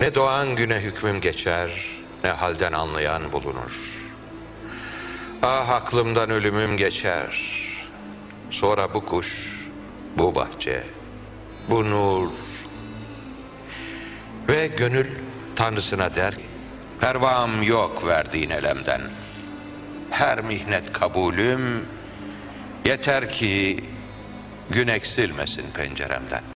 Ne doğan güne hükmüm geçer, ne halden anlayan bulunur. Ah aklımdan ölümüm geçer. Sonra bu kuş, bu bahçe, bu nur. Ve gönül tanrısına der ki, pervam yok verdiğin elemden. Her mihnet kabulüm, yeter ki gün eksilmesin penceremden.